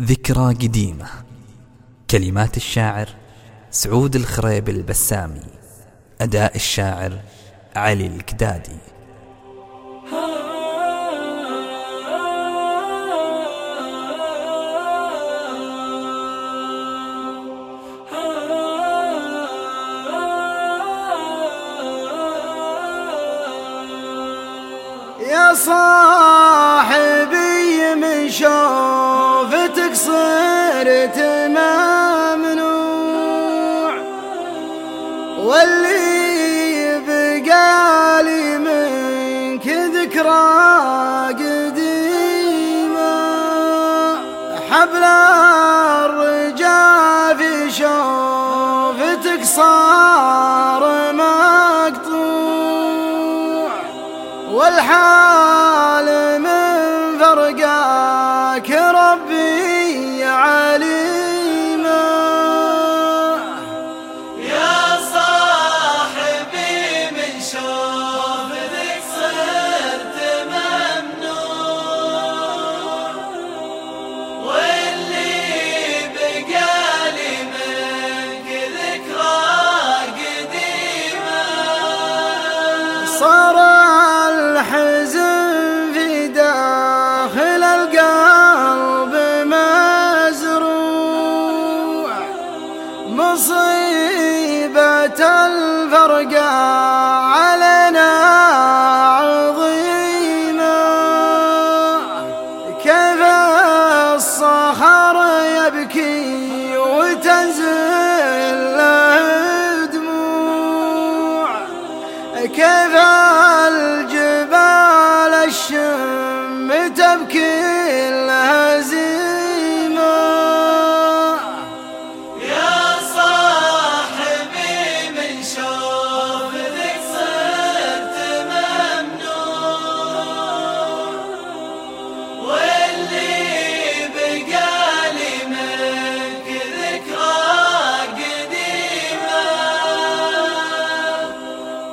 ذكرى قديمة. كلمات الشاعر سعود الخريب البسامي. أداء الشاعر علي الكدادي. يا صاحبي من شوق حبل الرجال شوفتك صار مقطوع والحال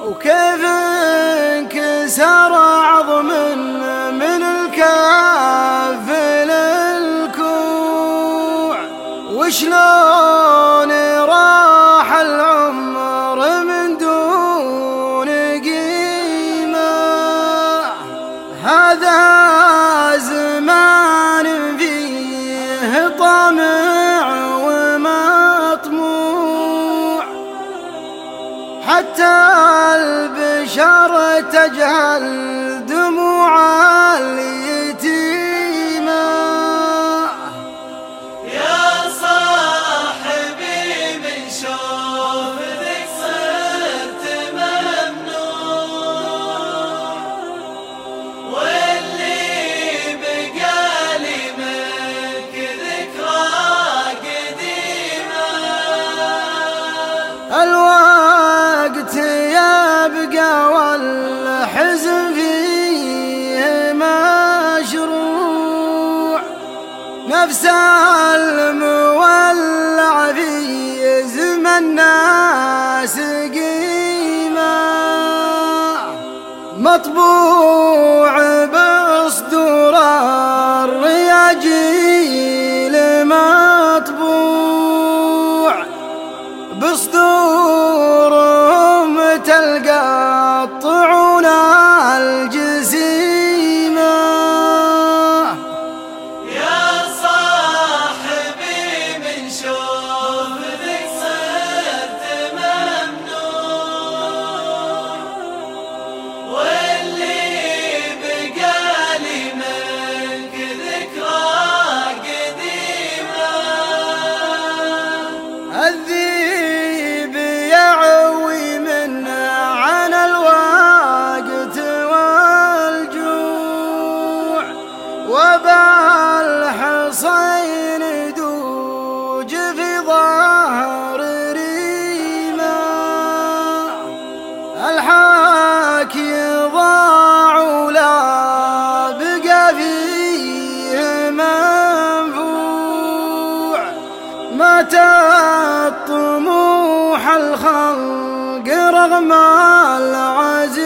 وكيف بشارة أجهل نفس سالم ولع في زمن الناس قيمة مطبوع بصدور الرياجيل مطبوع بصدورهم تلقى أتى الطموح الخلق رغم العزيز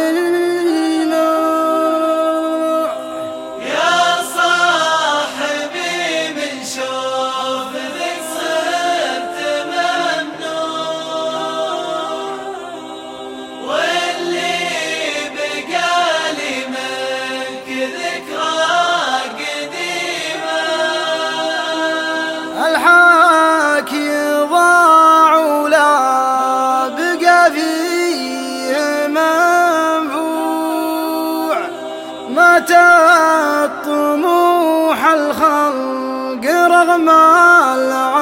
الخلق رغم العين